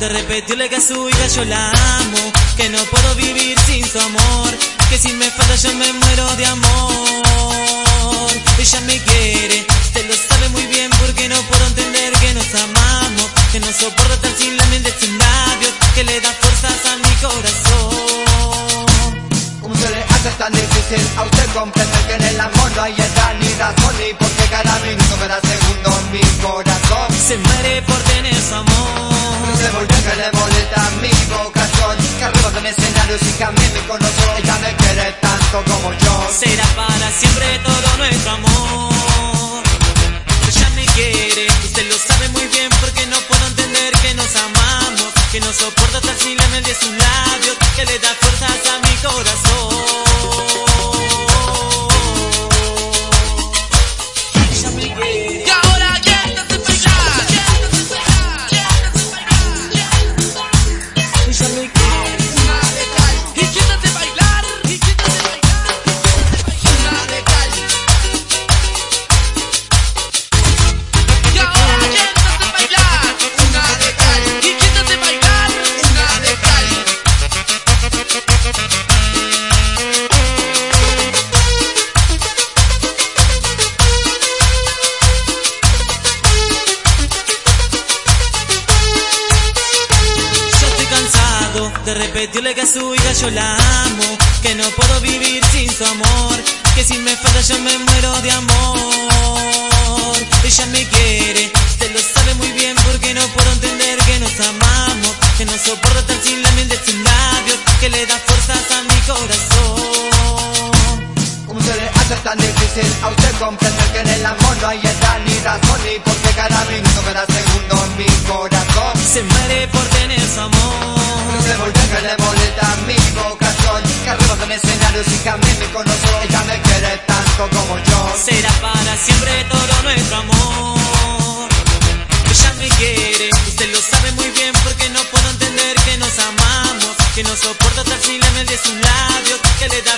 de repetirle que a su hija yo la amo, que no puedo vivir sin su amor, que si me falta yo me muero de amor. Ella me quiere, usted lo sabe muy bien porque no puedo entender que nos amamos, que no soporto tan sin la de sus labios, que le da fuerzas a mi corazón. ¿Cómo se le hace tan difícil a usted comprender que en el amor no hay edad ni razón y y conoció ella me quiere tanto como yo. Será para siempre todo nuestro amor. Ella me quiere usted lo sabe muy bien porque no puedo entender que nos amamos que no soporta estar sin de sus labios que le da fuerzas a mi corazón de repetirle que a su hija yo la amo, que no puedo vivir sin su amor, que si me falta yo me muero de amor. Ella me quiere, usted lo sabe muy bien porque no puedo entender que nos amamos, que no soporto estar sin la de sus labios, que le da fuerzas a mi corazón. ¿Cómo se le hace tan difícil a usted comprender que en el amor no hay edad ni razón y porque cada minuto, cada segundo mi corazón Se muere por tener su amor. Que le molesta mi vocación. Que arriba de escenario y también me conoció ella me quiere tanto como yo. Será para siempre todo nuestro amor. Ella me quiere, usted lo sabe muy bien porque no puedo entender que nos amamos, que no soporto estar sin labios, que le da